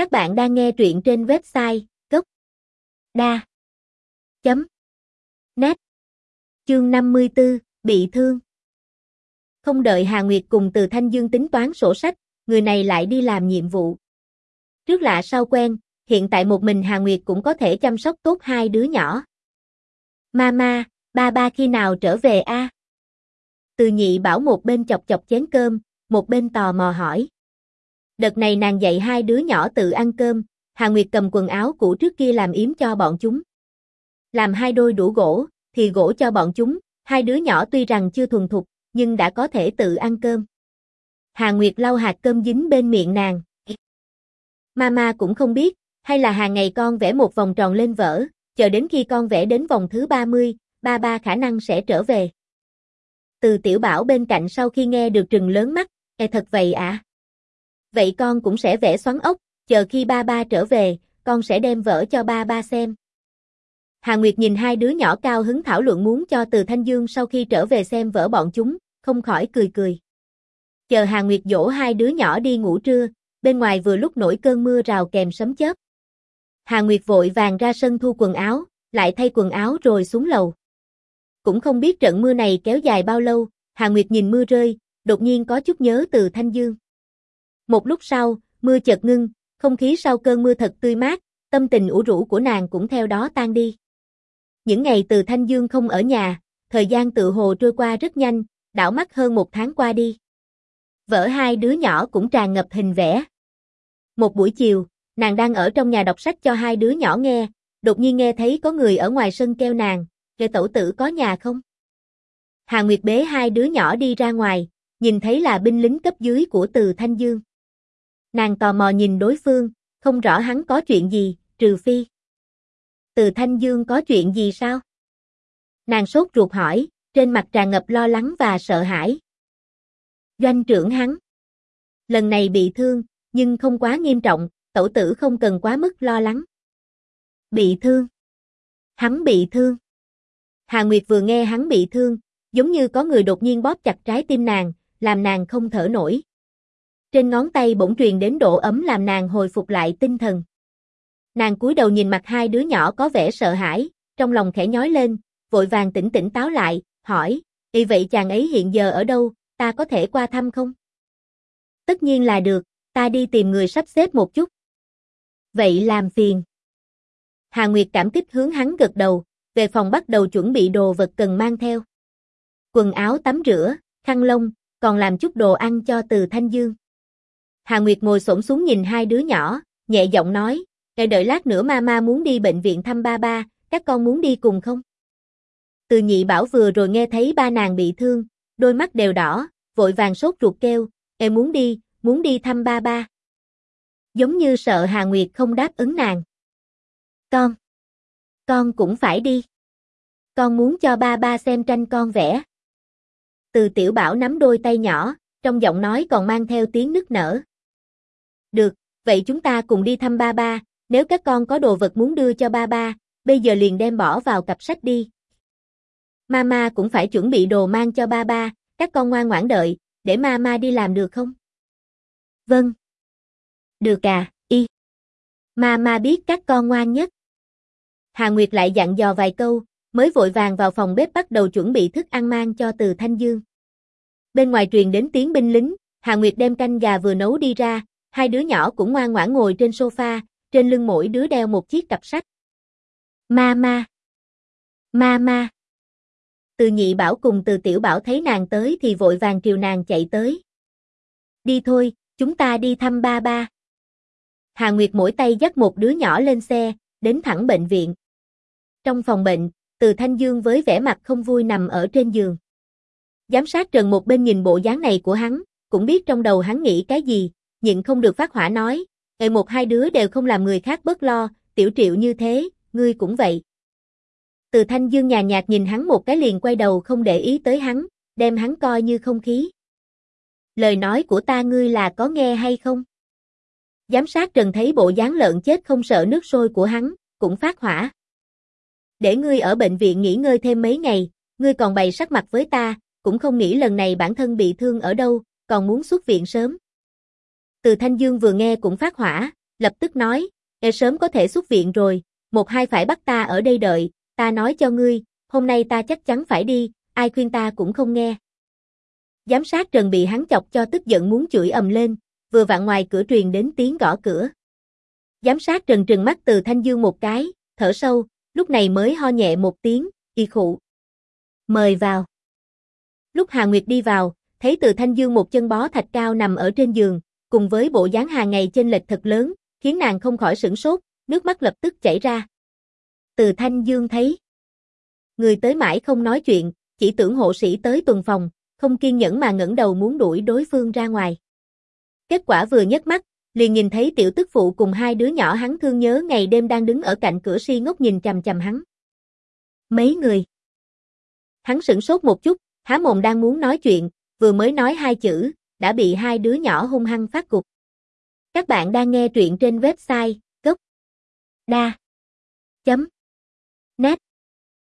Các bạn đang nghe truyện trên website gốc đa chấm net chương 54, bị thương. Không đợi Hà Nguyệt cùng từ Thanh Dương tính toán sổ sách, người này lại đi làm nhiệm vụ. Trước lạ sau quen, hiện tại một mình Hà Nguyệt cũng có thể chăm sóc tốt hai đứa nhỏ. Mama, ba ba khi nào trở về a? Từ nhị bảo một bên chọc chọc chén cơm, một bên tò mò hỏi. Đợt này nàng dạy hai đứa nhỏ tự ăn cơm, Hà Nguyệt cầm quần áo cũ trước kia làm yếm cho bọn chúng. Làm hai đôi đủ gỗ, thì gỗ cho bọn chúng, hai đứa nhỏ tuy rằng chưa thuần thục, nhưng đã có thể tự ăn cơm. Hà Nguyệt lau hạt cơm dính bên miệng nàng. Mama cũng không biết, hay là hàng ngày con vẽ một vòng tròn lên vở, chờ đến khi con vẽ đến vòng thứ 30, ba ba khả năng sẽ trở về. Từ tiểu bảo bên cạnh sau khi nghe được trừng lớn mắt, e thật vậy ạ. À? Vậy con cũng sẽ vẽ xoắn ốc, chờ khi ba ba trở về, con sẽ đem vở cho ba ba xem. Hà Nguyệt nhìn hai đứa nhỏ cao hứng thảo luận muốn cho từ Thanh Dương sau khi trở về xem vở bọn chúng, không khỏi cười cười. Chờ Hà Nguyệt dỗ hai đứa nhỏ đi ngủ trưa, bên ngoài vừa lúc nổi cơn mưa rào kèm sấm chớp. Hà Nguyệt vội vàng ra sân thu quần áo, lại thay quần áo rồi xuống lầu. Cũng không biết trận mưa này kéo dài bao lâu, Hà Nguyệt nhìn mưa rơi, đột nhiên có chút nhớ từ Thanh Dương. Một lúc sau, mưa chợt ngưng, không khí sau cơn mưa thật tươi mát, tâm tình ủ rũ của nàng cũng theo đó tan đi. Những ngày từ Thanh Dương không ở nhà, thời gian tự hồ trôi qua rất nhanh, đảo mắt hơn một tháng qua đi. Vợ hai đứa nhỏ cũng tràn ngập hình vẽ. Một buổi chiều, nàng đang ở trong nhà đọc sách cho hai đứa nhỏ nghe, đột nhiên nghe thấy có người ở ngoài sân kêu nàng, kệ tẩu tử có nhà không? Hà Nguyệt bế hai đứa nhỏ đi ra ngoài, nhìn thấy là binh lính cấp dưới của từ Thanh Dương. Nàng tò mò nhìn đối phương, không rõ hắn có chuyện gì, trừ phi. Từ Thanh Dương có chuyện gì sao? Nàng sốt ruột hỏi, trên mặt tràn ngập lo lắng và sợ hãi. Doanh trưởng hắn. Lần này bị thương, nhưng không quá nghiêm trọng, tẩu tử không cần quá mức lo lắng. Bị thương. Hắn bị thương. Hà Nguyệt vừa nghe hắn bị thương, giống như có người đột nhiên bóp chặt trái tim nàng, làm nàng không thở nổi. Trên ngón tay bỗng truyền đến độ ấm làm nàng hồi phục lại tinh thần. Nàng cúi đầu nhìn mặt hai đứa nhỏ có vẻ sợ hãi, trong lòng khẽ nhói lên, vội vàng tỉnh tỉnh táo lại, hỏi, y vậy chàng ấy hiện giờ ở đâu, ta có thể qua thăm không? Tất nhiên là được, ta đi tìm người sắp xếp một chút. Vậy làm phiền. Hà Nguyệt cảm kích hướng hắn gật đầu, về phòng bắt đầu chuẩn bị đồ vật cần mang theo. Quần áo tắm rửa, khăn lông, còn làm chút đồ ăn cho từ Thanh Dương. Hà Nguyệt ngồi xổm xuống nhìn hai đứa nhỏ, nhẹ giọng nói, "Để đợi lát nữa mama muốn đi bệnh viện thăm ba ba, các con muốn đi cùng không?" Từ Nhị Bảo vừa rồi nghe thấy ba nàng bị thương, đôi mắt đều đỏ, vội vàng sốt ruột kêu, "Em muốn đi, muốn đi thăm ba ba." Giống như sợ Hà Nguyệt không đáp ứng nàng. "Con, con cũng phải đi. Con muốn cho ba ba xem tranh con vẽ." Từ Tiểu Bảo nắm đôi tay nhỏ, trong giọng nói còn mang theo tiếng nức nở. Được, vậy chúng ta cùng đi thăm ba ba, nếu các con có đồ vật muốn đưa cho ba ba, bây giờ liền đem bỏ vào cặp sách đi. Mama cũng phải chuẩn bị đồ mang cho ba ba, các con ngoan ngoãn đợi, để mama đi làm được không? Vâng. Được à, y. Mama biết các con ngoan nhất. Hà Nguyệt lại dặn dò vài câu, mới vội vàng vào phòng bếp bắt đầu chuẩn bị thức ăn mang cho từ Thanh Dương. Bên ngoài truyền đến tiếng binh lính, Hà Nguyệt đem canh gà vừa nấu đi ra, hai đứa nhỏ cũng ngoan ngoãn ngồi trên sofa, trên lưng mỗi đứa đeo một chiếc cặp sách. Mama. Mama. Từ nhị bảo cùng từ tiểu bảo thấy nàng tới thì vội vàng triều nàng chạy tới. Đi thôi, chúng ta đi thăm ba ba. Hà Nguyệt mỗi tay dắt một đứa nhỏ lên xe, đến thẳng bệnh viện. Trong phòng bệnh, từ Thanh Dương với vẻ mặt không vui nằm ở trên giường. Giám sát Trần một bên nhìn bộ dáng này của hắn, cũng biết trong đầu hắn nghĩ cái gì, nhịn không được phát hỏa nói, "Ê một hai đứa đều không làm người khác bớt lo, tiểu triệu như thế, ngươi cũng vậy." Từ Thanh Dương nhàn nhạt nhìn hắn một cái liền quay đầu không để ý tới hắn, đem hắn coi như không khí. Lời nói của ta ngươi là có nghe hay không? Giám sát Trần thấy bộ dáng lợn chết không sợ nước sôi của hắn, cũng phát hỏa. Để ngươi ở bệnh viện nghỉ ngơi thêm mấy ngày, ngươi còn bày sắc mặt với ta, cũng không nghĩ lần này bản thân bị thương ở đâu, còn muốn xuất viện sớm. Từ Thanh Dương vừa nghe cũng phát hỏa, lập tức nói, e sớm có thể xuất viện rồi, một hai phải bắt ta ở đây đợi, ta nói cho ngươi, hôm nay ta chắc chắn phải đi, ai khuyên ta cũng không nghe. Giám sát Trần bị hắn chọc cho tức giận muốn chửi ầm lên, vừa vặn ngoài cửa truyền đến tiếng gõ cửa. Giám sát Trần trừng mắt từ Thanh Dương một cái, thở sâu, lúc này mới ho nhẹ một tiếng, y khụ. Mời vào. Lúc Hà Nguyệt đi vào, thấy từ Thanh Dương một chân bó thạch cao nằm ở trên giường, cùng với bộ dáng hàng ngày trên lệch thật lớn, khiến nàng không khỏi sửng sốt, nước mắt lập tức chảy ra. Từ Thanh Dương thấy. Người tới mãi không nói chuyện, chỉ tưởng hộ sĩ tới tuần phòng, không kiên nhẫn mà ngẩng đầu muốn đuổi đối phương ra ngoài. Kết quả vừa nhấc mắt, liền nhìn thấy tiểu tức phụ cùng hai đứa nhỏ hắn thương nhớ ngày đêm đang đứng ở cạnh cửa si ngốc nhìn chằm chằm hắn. Mấy người. Hắn sửng sốt một chút, há mồm đang muốn nói chuyện, vừa mới nói hai chữ, đã bị hai đứa nhỏ hung hăng phát cục. Các bạn đang nghe truyện trên website gốc đa chấm nét